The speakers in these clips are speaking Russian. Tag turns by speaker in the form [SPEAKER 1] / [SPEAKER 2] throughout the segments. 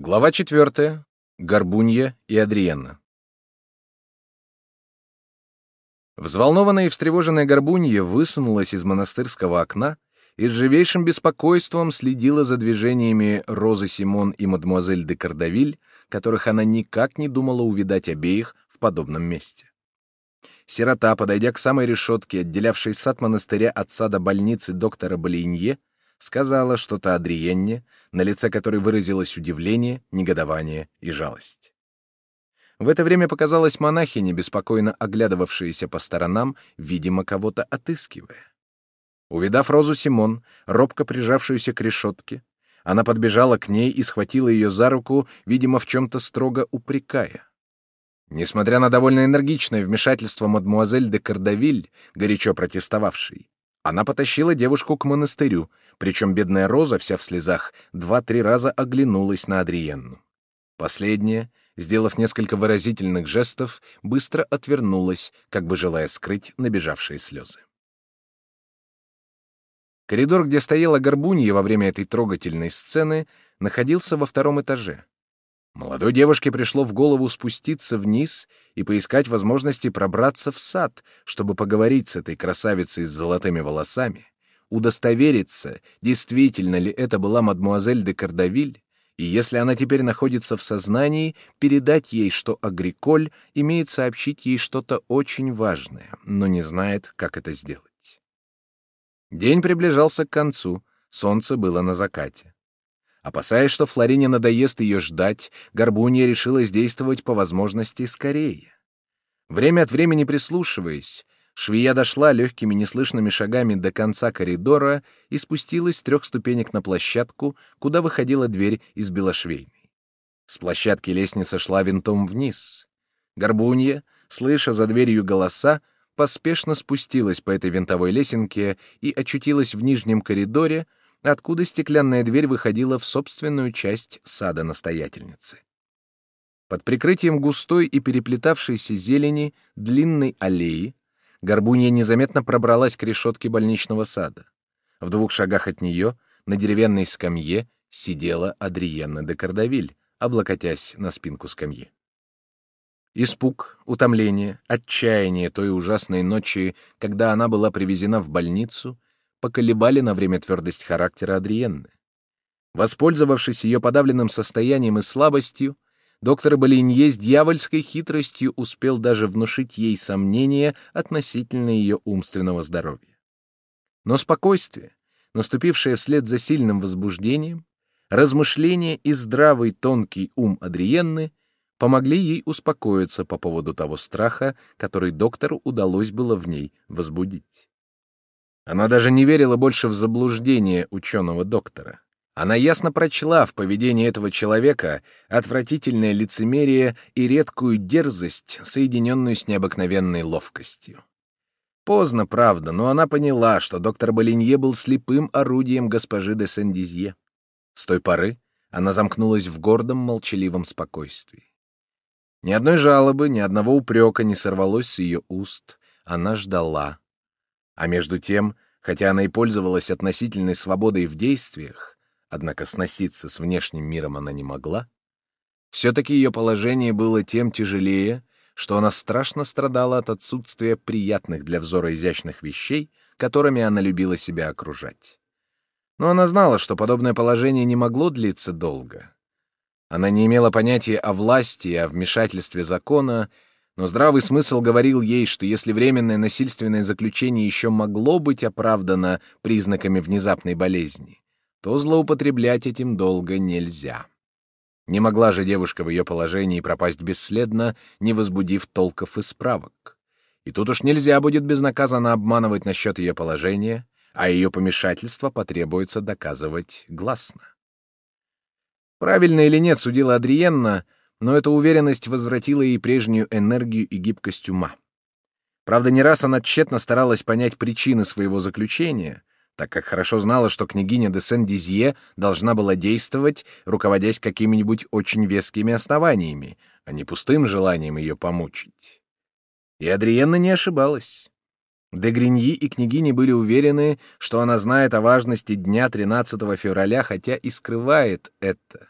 [SPEAKER 1] Глава четвертая. Горбунья и Адриенна. Взволнованная и встревоженная Горбунья высунулась из монастырского окна и с живейшим беспокойством следила за движениями Розы Симон и мадемуазель де Кардавиль, которых она никак не думала увидать обеих в подобном месте. Сирота, подойдя к самой решетке, отделявшей сад монастыря от сада больницы доктора Болинье, сказала что-то Адриенне, на лице которой выразилось удивление, негодование и жалость. В это время показалась монахиня, беспокойно оглядывавшаяся по сторонам, видимо, кого-то отыскивая. Увидав Розу Симон, робко прижавшуюся к решетке, она подбежала к ней и схватила ее за руку, видимо, в чем-то строго упрекая. Несмотря на довольно энергичное вмешательство мадмуазель де Кардавиль, горячо протестовавшей, она потащила девушку к монастырю, причем бедная Роза, вся в слезах, два-три раза оглянулась на Адриенну. Последняя, сделав несколько выразительных жестов, быстро отвернулась, как бы желая скрыть набежавшие слезы. Коридор, где стояла горбунья во время этой трогательной сцены, находился во втором этаже. Молодой девушке пришло в голову спуститься вниз и поискать возможности пробраться в сад, чтобы поговорить с этой красавицей с золотыми волосами, удостовериться, действительно ли это была мадмуазель де Кардавиль, и если она теперь находится в сознании, передать ей, что Агриколь имеет сообщить ей что-то очень важное, но не знает, как это сделать. День приближался к концу, солнце было на закате. Опасаясь, что Флорине надоест ее ждать, Горбунья решилась действовать по возможности скорее. Время от времени прислушиваясь, швея дошла легкими неслышными шагами до конца коридора и спустилась с трех ступенек на площадку, куда выходила дверь из белошвейной. С площадки лестница шла винтом вниз. Горбунья, слыша за дверью голоса, поспешно спустилась по этой винтовой лесенке и очутилась в нижнем коридоре, откуда стеклянная дверь выходила в собственную часть сада настоятельницы. Под прикрытием густой и переплетавшейся зелени длинной аллеи Горбунья незаметно пробралась к решетке больничного сада. В двух шагах от нее, на деревянной скамье, сидела Адриенна де Кардавиль, облокотясь на спинку скамьи. Испуг, утомление, отчаяние той ужасной ночи, когда она была привезена в больницу, поколебали на время твердость характера Адриенны. Воспользовавшись ее подавленным состоянием и слабостью, доктор Болинье с дьявольской хитростью успел даже внушить ей сомнения относительно ее умственного здоровья. Но спокойствие, наступившее вслед за сильным возбуждением, размышления и здравый тонкий ум Адриенны помогли ей успокоиться по поводу того страха, который доктору удалось было в ней возбудить. Она даже не верила больше в заблуждение ученого доктора. Она ясно прочла в поведении этого человека отвратительное лицемерие и редкую дерзость, соединенную с необыкновенной ловкостью. Поздно, правда, но она поняла, что доктор Болинье был слепым орудием госпожи де Сен-Дизье. С той поры она замкнулась в гордом, молчаливом спокойствии. Ни одной жалобы, ни одного упрека не сорвалось с ее уст. Она ждала. А между тем, хотя она и пользовалась относительной свободой в действиях, однако сноситься с внешним миром она не могла, все-таки ее положение было тем тяжелее, что она страшно страдала от отсутствия приятных для взора изящных вещей, которыми она любила себя окружать. Но она знала, что подобное положение не могло длиться долго. Она не имела понятия о власти и о вмешательстве закона, но здравый смысл говорил ей, что если временное насильственное заключение еще могло быть оправдано признаками внезапной болезни, то злоупотреблять этим долго нельзя. Не могла же девушка в ее положении пропасть бесследно, не возбудив толков и справок. И тут уж нельзя будет безнаказанно обманывать насчет ее положения, а ее помешательство потребуется доказывать гласно. Правильно или нет, судила Адриенна, — но эта уверенность возвратила ей прежнюю энергию и гибкость ума. Правда, не раз она тщетно старалась понять причины своего заключения, так как хорошо знала, что княгиня де Сен-Дизье должна была действовать, руководясь какими-нибудь очень вескими основаниями, а не пустым желанием ее помучить. И Адриенна не ошибалась. Де Гриньи и княгини были уверены, что она знает о важности дня 13 февраля, хотя и скрывает это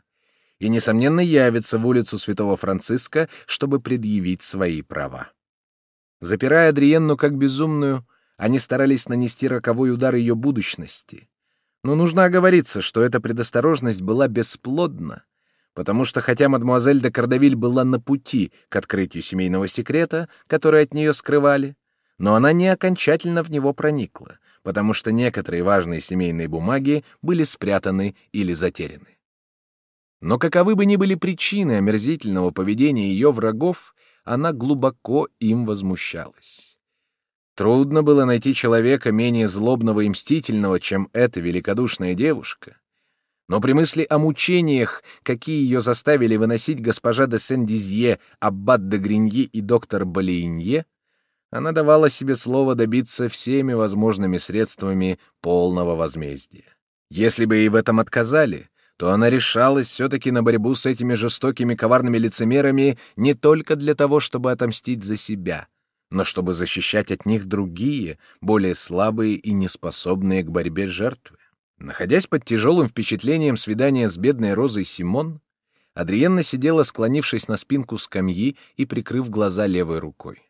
[SPEAKER 1] и, несомненно, явится в улицу Святого Франциска, чтобы предъявить свои права. Запирая Адриенну как безумную, они старались нанести роковой удар ее будущности. Но нужно оговориться, что эта предосторожность была бесплодна, потому что хотя мадемуазель де Кардавиль была на пути к открытию семейного секрета, который от нее скрывали, но она не окончательно в него проникла, потому что некоторые важные семейные бумаги были спрятаны или затеряны. Но каковы бы ни были причины омерзительного поведения ее врагов, она глубоко им возмущалась. Трудно было найти человека менее злобного и мстительного, чем эта великодушная девушка. Но при мысли о мучениях, какие ее заставили выносить госпожа де Сен-Дизье, аббат де Гриньи и доктор Балиинье, она давала себе слово добиться всеми возможными средствами полного возмездия. Если бы ей в этом отказали, то она решалась все-таки на борьбу с этими жестокими коварными лицемерами не только для того, чтобы отомстить за себя, но чтобы защищать от них другие, более слабые и неспособные к борьбе жертвы. Находясь под тяжелым впечатлением свидания с бедной Розой Симон, Адриенна сидела, склонившись на спинку скамьи и прикрыв глаза левой рукой.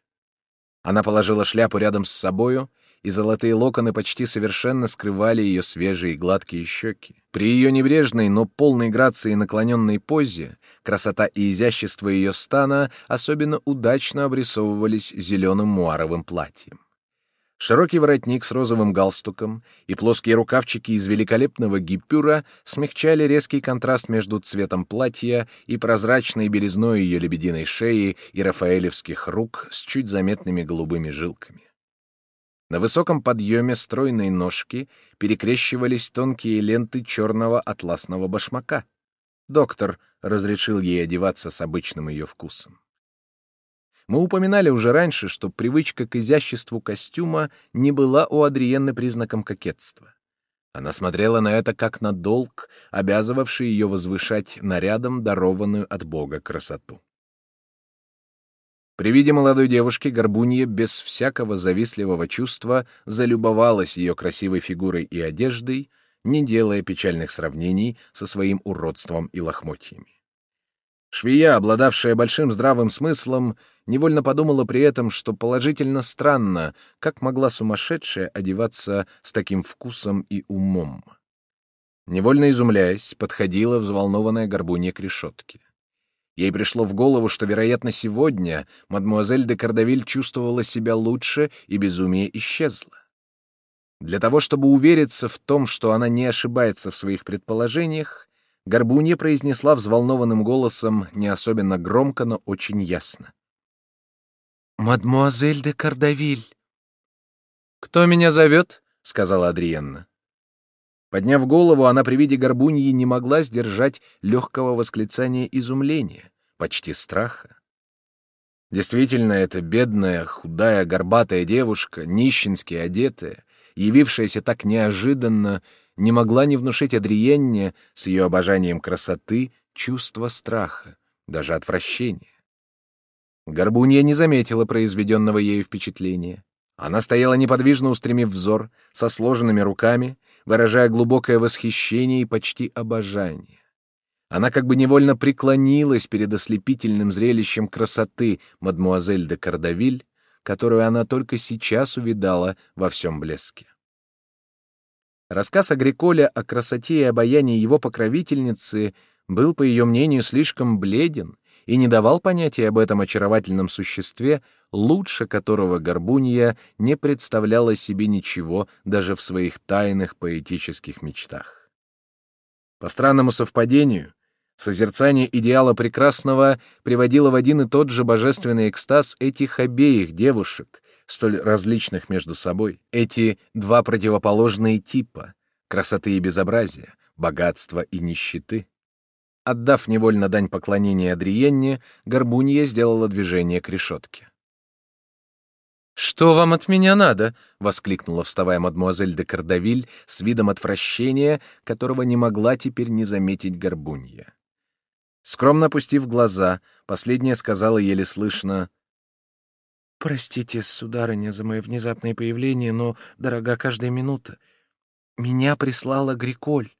[SPEAKER 1] Она положила шляпу рядом с собою и золотые локоны почти совершенно скрывали ее свежие и гладкие щеки. При ее небрежной, но полной грации и наклоненной позе красота и изящество ее стана особенно удачно обрисовывались зеленым муаровым платьем. Широкий воротник с розовым галстуком и плоские рукавчики из великолепного гипюра смягчали резкий контраст между цветом платья и прозрачной белизной ее лебединой шеи и рафаэлевских рук с чуть заметными голубыми жилками. На высоком подъеме стройной ножки перекрещивались тонкие ленты черного атласного башмака. Доктор разрешил ей одеваться с обычным ее вкусом. Мы упоминали уже раньше, что привычка к изяществу костюма не была у Адриенны признаком кокетства. Она смотрела на это как на долг, обязывавший ее возвышать нарядом дарованную от Бога красоту. При виде молодой девушки Горбунья без всякого завистливого чувства залюбовалась ее красивой фигурой и одеждой, не делая печальных сравнений со своим уродством и лохмотьями. Швея, обладавшая большим здравым смыслом, невольно подумала при этом, что положительно странно, как могла сумасшедшая одеваться с таким вкусом и умом. Невольно изумляясь, подходила взволнованная горбунья к решетке. Ей пришло в голову, что, вероятно, сегодня мадмуазель де Кардавиль чувствовала себя лучше, и безумие исчезло. Для того, чтобы увериться в том, что она не ошибается в своих предположениях, Горбунья произнесла взволнованным голосом, не особенно громко, но очень ясно. «Мадмуазель де Кардавиль!» «Кто меня зовет?» — сказала Адриенна. Подняв голову, она при виде горбуньи не могла сдержать легкого восклицания изумления, почти страха. Действительно, эта бедная, худая, горбатая девушка, нищенски одетая, явившаяся так неожиданно, не могла не внушить Адриенне с ее обожанием красоты чувство страха, даже отвращения. Горбунья не заметила произведенного ею впечатления. Она стояла неподвижно устремив взор, со сложенными руками, выражая глубокое восхищение и почти обожание. Она как бы невольно преклонилась перед ослепительным зрелищем красоты мадмуазель де Кардавиль, которую она только сейчас увидала во всем блеске. Рассказ Агриколя о красоте и обаянии его покровительницы был, по ее мнению, слишком бледен и не давал понятия об этом очаровательном существе, лучше которого Горбунья не представляла себе ничего даже в своих тайных поэтических мечтах. По странному совпадению, созерцание идеала прекрасного приводило в один и тот же божественный экстаз этих обеих девушек, столь различных между собой, эти два противоположные типа — красоты и безобразия, богатства и нищеты. Отдав невольно дань поклонения Адриенне, Горбунья сделала движение к решетке. «Что вам от меня надо?» — воскликнула, вставая мадмуазель де Кардавиль с видом отвращения, которого не могла теперь не заметить Горбунья. Скромно опустив глаза, последняя сказала еле слышно «Простите, сударыня, за мое внезапное появление, но дорога каждая минута. Меня прислала Гриколь».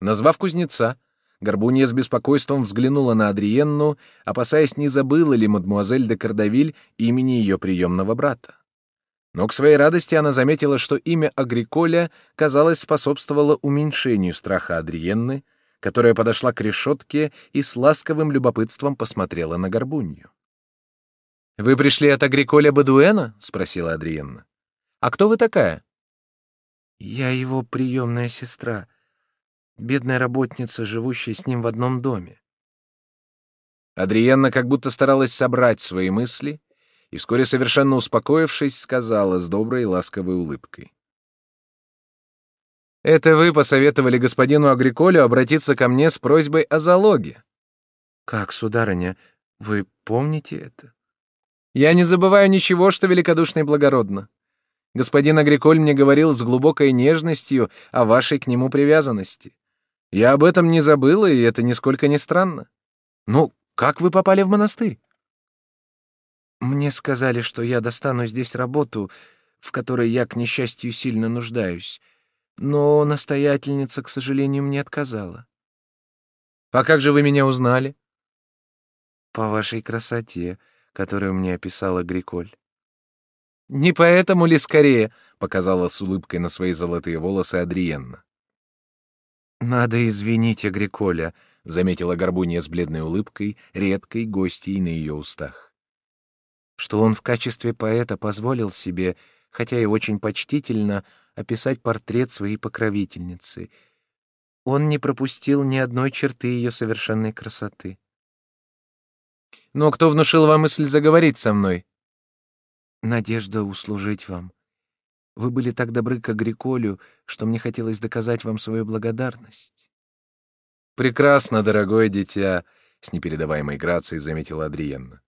[SPEAKER 1] Назвав кузнеца, Горбунья с беспокойством взглянула на Адриенну, опасаясь, не забыла ли мадмуазель де Кардавиль имени ее приемного брата. Но к своей радости она заметила, что имя Агриколя, казалось, способствовало уменьшению страха Адриенны, которая подошла к решетке и с ласковым любопытством посмотрела на Горбунью. «Вы пришли от Агриколя Бадуэна?» — спросила Адриенна. «А кто вы такая?»
[SPEAKER 2] «Я его приемная сестра», бедная работница, живущая с ним в одном доме.
[SPEAKER 1] Адриенна как будто старалась собрать свои мысли и вскоре, совершенно успокоившись, сказала с доброй и ласковой улыбкой. «Это вы посоветовали господину Агриколю обратиться ко мне с просьбой о залоге».
[SPEAKER 2] «Как, сударыня, вы помните это?»
[SPEAKER 1] «Я не забываю ничего, что великодушно и благородно. Господин Агриколь мне говорил с глубокой нежностью о вашей к нему привязанности. Я об этом не забыла, и это нисколько не странно. Ну, как вы попали в монастырь?
[SPEAKER 2] Мне сказали, что я достану здесь работу, в которой я, к несчастью, сильно нуждаюсь. Но настоятельница, к сожалению, мне отказала.
[SPEAKER 1] А как же вы меня узнали?
[SPEAKER 2] По вашей красоте, которую мне описала Гриколь.
[SPEAKER 1] Не поэтому ли скорее, показала с улыбкой на свои золотые волосы Адриенна.
[SPEAKER 2] «Надо извинить Агриколя», —
[SPEAKER 1] заметила Горбунья с бледной улыбкой, редкой гостьей на ее устах.
[SPEAKER 2] «Что он в качестве поэта позволил себе, хотя и очень почтительно, описать портрет своей покровительницы. Он не пропустил ни одной черты ее совершенной красоты».
[SPEAKER 1] «Но кто внушил вам мысль заговорить со мной?»
[SPEAKER 2] «Надежда услужить вам. Вы были так добры к Агриколю, что мне хотелось доказать вам свою благодарность.
[SPEAKER 1] Прекрасно, дорогое дитя, с непередаваемой грацией заметила Адриенна.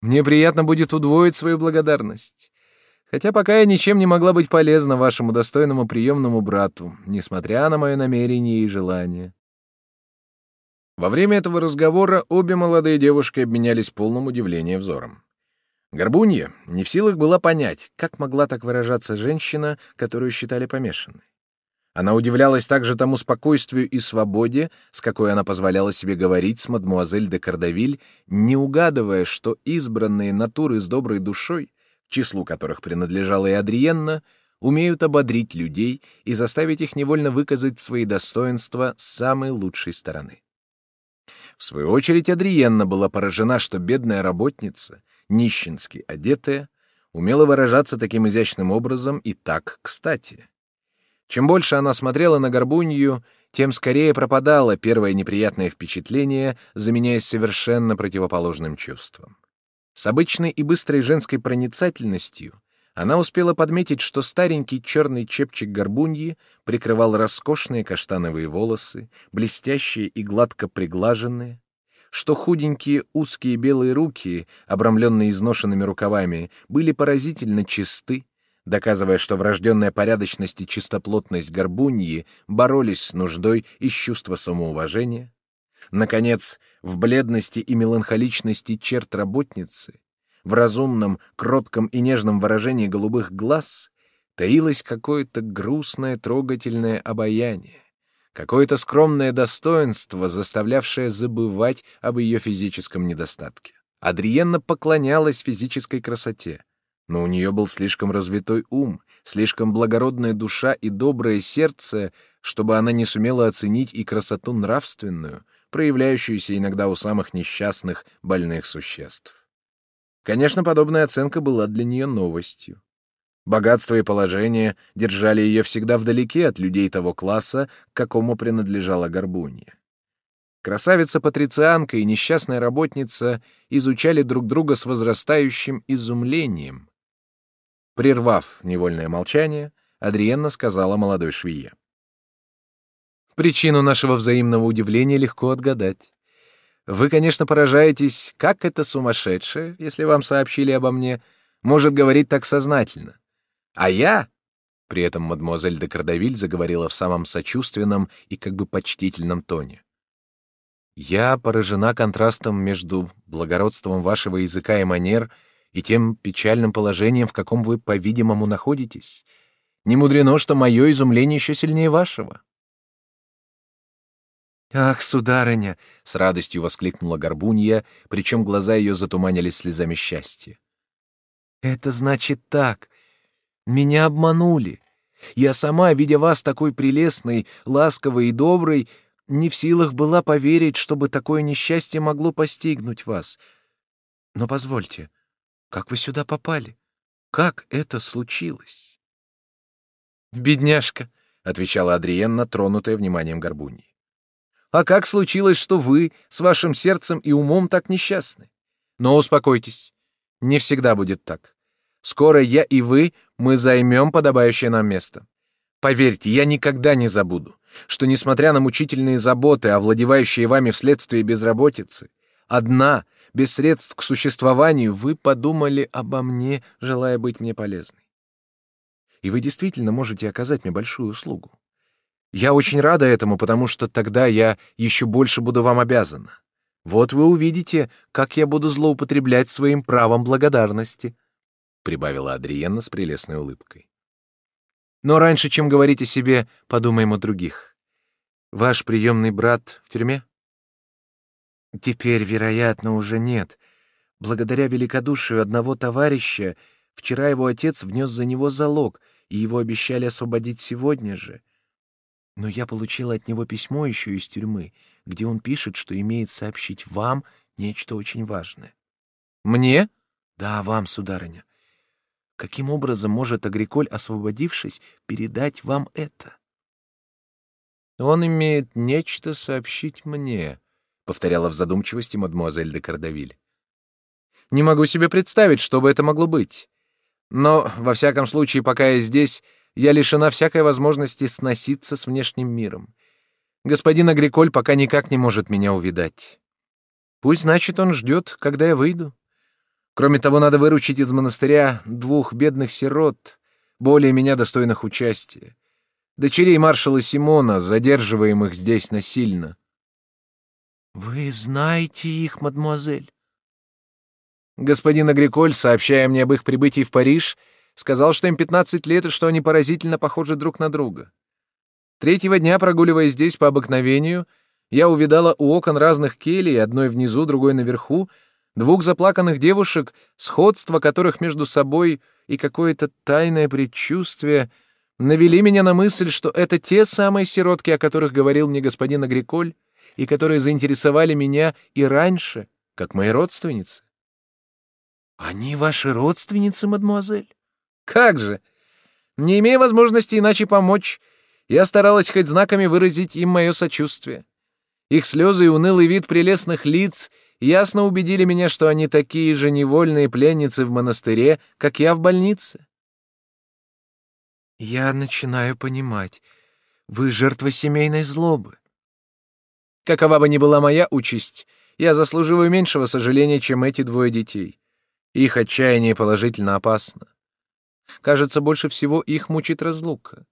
[SPEAKER 1] Мне приятно будет удвоить свою благодарность. Хотя пока я ничем не могла быть полезна вашему достойному приемному брату, несмотря на мое намерение и желание. Во время этого разговора обе молодые девушки обменялись полным удивлением взором. Горбунья не в силах была понять, как могла так выражаться женщина, которую считали помешанной. Она удивлялась также тому спокойствию и свободе, с какой она позволяла себе говорить с мадмуазель де Кардавиль, не угадывая, что избранные натуры с доброй душой, числу которых принадлежала и Адриенна, умеют ободрить людей и заставить их невольно выказать свои достоинства с самой лучшей стороны. В свою очередь Адриенна была поражена, что бедная работница, нищенски одетая, умела выражаться таким изящным образом и так кстати. Чем больше она смотрела на горбунью, тем скорее пропадало первое неприятное впечатление, заменяясь совершенно противоположным чувством. С обычной и быстрой женской проницательностью она успела подметить, что старенький черный чепчик горбуньи прикрывал роскошные каштановые волосы, блестящие и гладко приглаженные, что худенькие узкие белые руки, обрамленные изношенными рукавами, были поразительно чисты, доказывая, что врожденная порядочность и чистоплотность горбуньи боролись с нуждой и с чувства самоуважения. Наконец, в бледности и меланхоличности черт работницы, в разумном, кротком и нежном выражении голубых глаз таилось какое-то грустное, трогательное обаяние какое-то скромное достоинство, заставлявшее забывать об ее физическом недостатке. Адриенна поклонялась физической красоте, но у нее был слишком развитой ум, слишком благородная душа и доброе сердце, чтобы она не сумела оценить и красоту нравственную, проявляющуюся иногда у самых несчастных, больных существ. Конечно, подобная оценка была для нее новостью. Богатство и положение держали ее всегда вдалеке от людей того класса, к какому принадлежала Горбунья. Красавица-патрицианка и несчастная работница изучали друг друга с возрастающим изумлением. Прервав невольное молчание, Адриенна сказала молодой швее. «Причину нашего взаимного удивления легко отгадать. Вы, конечно, поражаетесь, как это сумасшедшее, если вам сообщили обо мне, может говорить так сознательно. А я...» При этом мадемуазель де Кардавиль заговорила в самом сочувственном и как бы почтительном тоне. «Я поражена контрастом между благородством вашего языка и манер и тем печальным положением, в каком вы, по-видимому, находитесь. Не мудрено, что мое изумление еще сильнее вашего.
[SPEAKER 2] «Ах, сударыня!» — с радостью воскликнула Горбунья, причем глаза ее затуманились слезами счастья. «Это значит так. Меня обманули. Я сама, видя вас такой прелестной, ласковой и доброй, не в силах была поверить, чтобы такое несчастье могло постигнуть вас. Но позвольте, как вы сюда попали? Как это случилось?»
[SPEAKER 1] «Бедняжка!» — отвечала Адриенна, тронутая вниманием Горбуньи. А как случилось, что вы с вашим сердцем и умом так несчастны? Но успокойтесь, не всегда будет так. Скоро я и вы, мы займем подобающее нам место. Поверьте, я никогда не забуду, что, несмотря на мучительные заботы, овладевающие вами вследствие безработицы, одна, без средств к существованию, вы подумали обо мне, желая быть мне полезной. И вы действительно можете оказать мне большую услугу. Я очень рада этому, потому что тогда я еще больше буду вам обязана. Вот вы увидите, как я буду злоупотреблять своим правом благодарности», — прибавила Адриенна с прелестной улыбкой. «Но раньше, чем говорить о себе, подумаем о других. Ваш приемный брат в тюрьме?»
[SPEAKER 2] «Теперь, вероятно, уже нет. Благодаря великодушию одного товарища, вчера его отец внес за него залог, и его обещали освободить сегодня же. Но я получила от него письмо еще из тюрьмы, где он пишет, что имеет сообщить вам нечто очень важное.
[SPEAKER 1] Мне?
[SPEAKER 2] Да, вам, сударыня. Каким образом может Агриколь, освободившись, передать вам это?
[SPEAKER 1] Он имеет нечто сообщить мне, повторяла в задумчивости мадемуазель де Кардавиль. Не могу себе представить, что бы это могло быть. Но, во всяком случае, пока я здесь, я лишена всякой возможности сноситься с внешним миром. Господин Агриколь пока никак не может меня увидать. Пусть, значит, он ждет, когда я выйду. Кроме того, надо выручить из монастыря двух бедных сирот, более меня достойных участия, дочерей маршала Симона, задерживаемых здесь насильно.
[SPEAKER 2] — Вы знаете их, мадемуазель?
[SPEAKER 1] Господин Агриколь, сообщая мне об их прибытии в Париж, Сказал, что им 15 лет и что они поразительно похожи друг на друга. Третьего дня, прогуливаясь здесь по обыкновению, я увидала у окон разных келей, одной внизу, другой наверху, двух заплаканных девушек, сходство которых между собой и какое-то тайное предчувствие навели меня на мысль, что это те самые сиротки, о которых говорил мне господин Агриколь, и которые заинтересовали меня и раньше, как мои родственницы.
[SPEAKER 2] — Они ваши родственницы, мадемуазель?
[SPEAKER 1] Как же! Не имея возможности иначе помочь, я старалась хоть знаками выразить им мое сочувствие. Их слезы и унылый вид прелестных лиц ясно убедили меня, что они такие же невольные пленницы в монастыре, как я в больнице.
[SPEAKER 2] Я начинаю понимать. Вы жертва семейной злобы.
[SPEAKER 1] Какова бы ни была моя участь, я заслуживаю меньшего сожаления, чем эти двое детей. Их отчаяние положительно опасно. Кажется, больше всего их мучит разлука.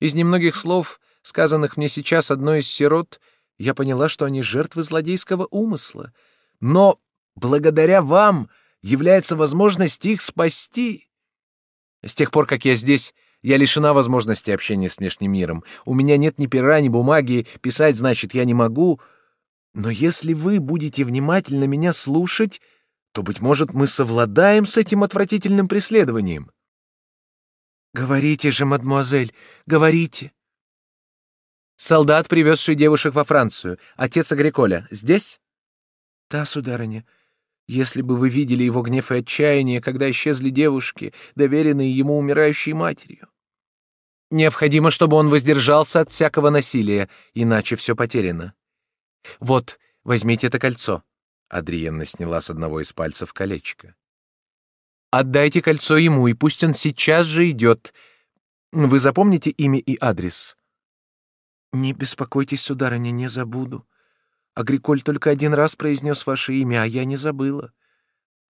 [SPEAKER 1] Из немногих слов, сказанных мне сейчас одной из сирот, я поняла, что они жертвы злодейского умысла. Но благодаря вам является возможность их спасти. С тех пор, как я здесь, я лишена возможности общения с внешним миром. У меня нет ни пера, ни бумаги, писать, значит, я не могу. Но если вы будете внимательно меня слушать, то, быть может, мы совладаем с этим отвратительным преследованием.
[SPEAKER 2] «Говорите же, мадемуазель, говорите!»
[SPEAKER 1] «Солдат, привезший девушек во Францию. Отец Агриколя. Здесь?»
[SPEAKER 2] «Да, сударыня. Если бы вы видели его гнев и отчаяние, когда исчезли девушки, доверенные ему умирающей матерью».
[SPEAKER 1] «Необходимо, чтобы он воздержался от всякого насилия, иначе все потеряно. Вот, возьмите это кольцо». Адриенна сняла с одного из пальцев колечко. Отдайте кольцо ему, и пусть он сейчас же идет. Вы запомните имя и адрес?»
[SPEAKER 2] «Не беспокойтесь, сударыня, не забуду. Агриколь только один раз произнес ваше имя, а я не забыла.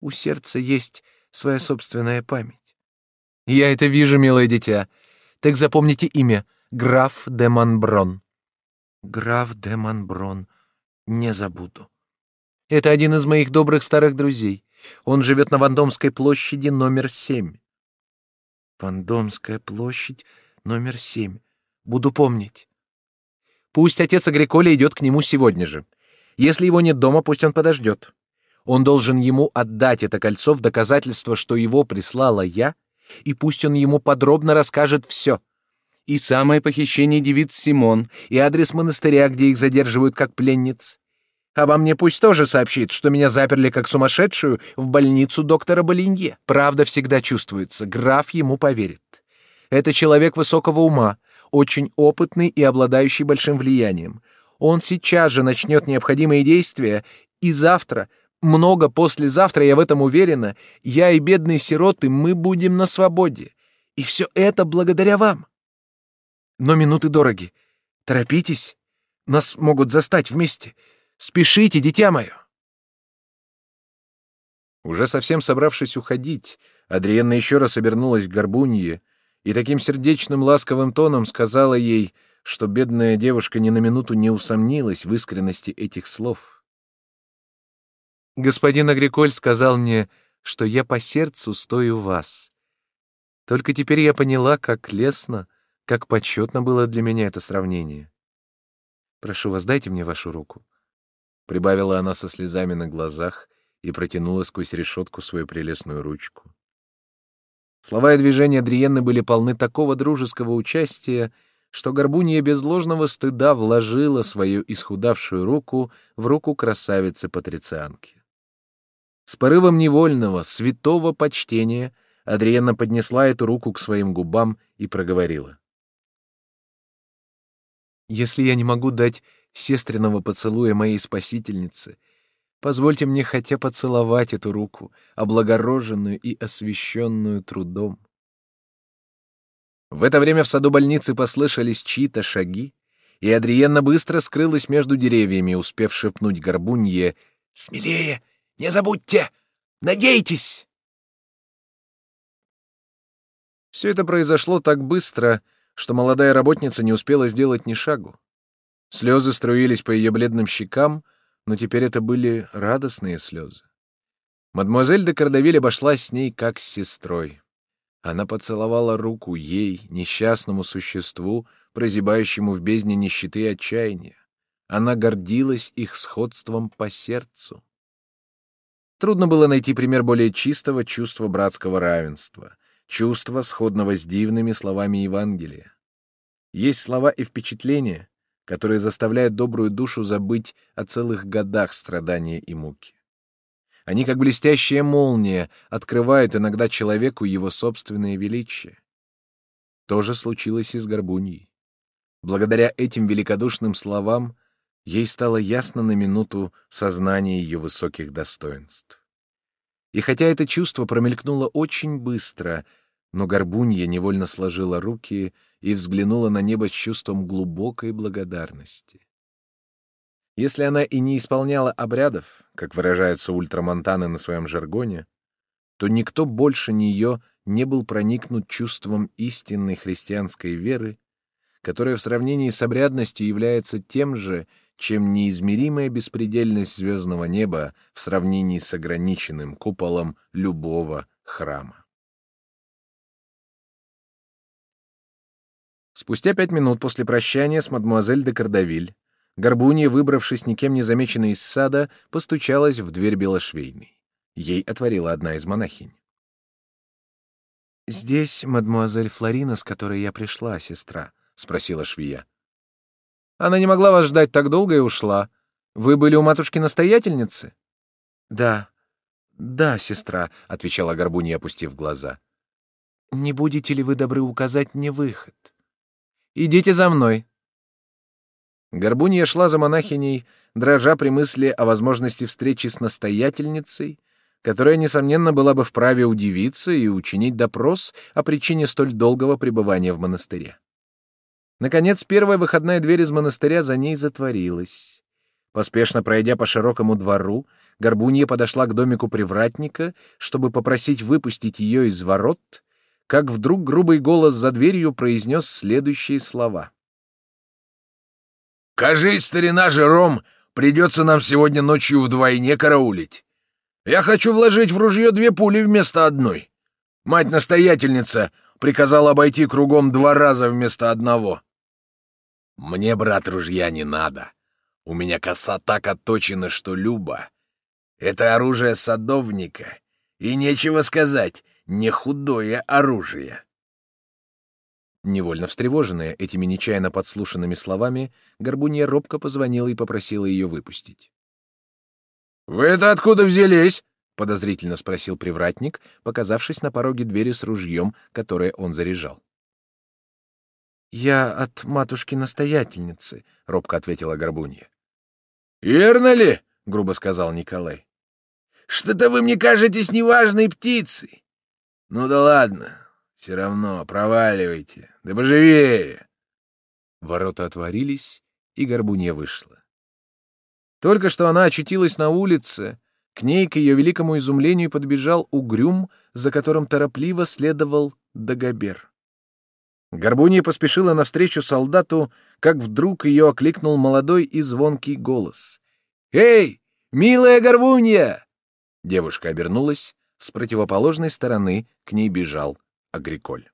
[SPEAKER 2] У сердца есть своя собственная память».
[SPEAKER 1] «Я это вижу, милое дитя. Так запомните имя. Граф де Монброн».
[SPEAKER 2] «Граф де Монброн. Не забуду».
[SPEAKER 1] «Это один из моих добрых старых друзей. Он живет на Вандомской площади номер семь.
[SPEAKER 2] Вандомская площадь номер семь. Буду помнить.
[SPEAKER 1] Пусть отец Агриколя идет к нему сегодня же. Если его нет дома, пусть он подождет. Он должен ему отдать это кольцо в доказательство, что его прислала я, и пусть он ему подробно расскажет все. И самое похищение девиц Симон, и адрес монастыря, где их задерживают как пленниц. Обо мне пусть тоже сообщит, что меня заперли как сумасшедшую в больницу доктора Болинье. Правда всегда чувствуется, граф ему поверит. Это человек высокого ума, очень опытный и обладающий большим влиянием. Он сейчас же начнет необходимые действия, и завтра, много послезавтра, я в этом уверена, я и бедные сироты, мы будем на свободе. И все это благодаря вам. Но минуты дороги. Торопитесь. Нас могут застать вместе. Спешите, дитя мое. Уже совсем собравшись уходить, Адриенна еще раз обернулась к Горбунье и таким сердечным ласковым тоном сказала ей, что бедная девушка ни на минуту не усомнилась в искренности этих слов. «Господин Агриколь сказал мне, что я по сердцу стою вас. Только теперь я поняла, как лестно, как почетно было для меня это сравнение. Прошу вас, дайте мне вашу руку». Прибавила она со слезами на глазах и протянула сквозь решетку свою прелестную ручку. Слова и движения Дриенны были полны такого дружеского участия, что Горбунья без ложного стыда вложила свою исхудавшую руку в руку красавицы-патрицианки. С порывом невольного, святого почтения Адриенна поднесла эту руку к своим губам и проговорила. «Если я не могу дать сестренного поцелуя моей спасительнице, Позвольте мне хотя поцеловать эту руку, облагороженную и освещенную трудом. В это время в саду больницы послышались чьи-то шаги, и Адриенна быстро скрылась между деревьями, успев шепнуть горбунье «Смелее! Не забудьте! Надейтесь!» Все это произошло так быстро, что молодая работница не успела сделать ни шагу. Слезы струились по ее бледным щекам, но теперь это были радостные слезы. Мадемуазель де Кардавиль обошлась с ней как с сестрой. Она поцеловала руку ей, несчастному существу, прозябающему в бездне нищеты и отчаяния. Она гордилась их сходством по сердцу. Трудно было найти пример более чистого чувства братского равенства, чувства, сходного с дивными словами Евангелия. Есть слова и впечатления, которые заставляют добрую душу забыть о целых годах страдания и муки. Они, как блестящая молния, открывают иногда человеку его собственное величие. То же случилось и с Горбуньей. Благодаря этим великодушным словам ей стало ясно на минуту сознание ее высоких достоинств. И хотя это чувство промелькнуло очень быстро, но Горбунья невольно сложила руки и взглянула на небо с чувством глубокой благодарности. Если она и не исполняла обрядов, как выражаются ультрамонтаны на своем жаргоне, то никто больше нее не был проникнут чувством истинной христианской веры, которая в сравнении с обрядностью является тем же, чем неизмеримая беспредельность звездного неба в сравнении с ограниченным куполом любого храма. Спустя пять минут после прощания с мадмуазель де Кардавиль, Горбунья, выбравшись никем не замеченной из сада, постучалась в дверь белошвейной. Ей отворила одна из монахинь. «Здесь мадмуазель Флорина, с которой я пришла, сестра», — спросила швея. «Она не могла вас ждать так долго и ушла. Вы были у матушки-настоятельницы?» «Да, да, сестра», — отвечала Горбунья, опустив глаза. «Не будете ли вы добры указать мне выход?» Идите за мной. Горбунья шла за монахиней, дрожа при мысли о возможности встречи с настоятельницей, которая, несомненно, была бы вправе удивиться и учинить допрос о причине столь долгого пребывания в монастыре. Наконец, первая выходная дверь из монастыря за ней затворилась. Поспешно пройдя по широкому двору, Горбунья подошла к домику привратника, чтобы попросить выпустить ее из ворот как вдруг грубый голос за дверью произнес следующие слова.
[SPEAKER 3] «Кажись, старина Жером, придется нам сегодня ночью вдвойне караулить. Я хочу вложить в ружье две пули вместо одной. Мать-настоятельница приказала обойти кругом два раза вместо одного». Мне, брат, ружья не надо. У меня коса так отточена, что люба. Это оружие садовника. И нечего сказать, не худое оружие.
[SPEAKER 1] Невольно встревоженная этими нечаянно подслушанными словами, Горбунья робко позвонила и попросила ее выпустить.
[SPEAKER 3] «Вы это откуда взялись?»
[SPEAKER 1] — подозрительно спросил привратник, показавшись на пороге двери с ружьем, которое он заряжал.
[SPEAKER 2] «Я от матушки-настоятельницы», — робко ответила Горбунья.
[SPEAKER 3] «Верно ли?» — грубо сказал Николай. «Что-то вы мне кажетесь неважной птицей. Ну да ладно, все равно проваливайте, да поживее».
[SPEAKER 1] Ворота отворились, и Горбунья вышла. Только что она очутилась на улице, к ней, к ее великому изумлению, подбежал угрюм, за которым торопливо следовал Дагобер. Горбунья поспешила навстречу солдату, как вдруг ее окликнул молодой и звонкий голос. «Эй, милая Горбунья!» Девушка обернулась, с противоположной стороны к ней бежал Агриколь.